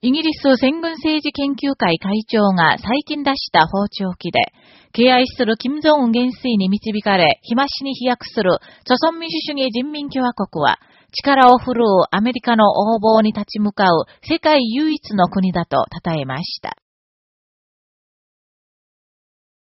イギリス戦軍政治研究会会長が最近出した包丁機で、敬愛する金正恩元帥に導かれ、日増しに飛躍する、朝鮮民主主義人民共和国は、力を振るうアメリカの横暴に立ち向かう世界唯一の国だと称えました。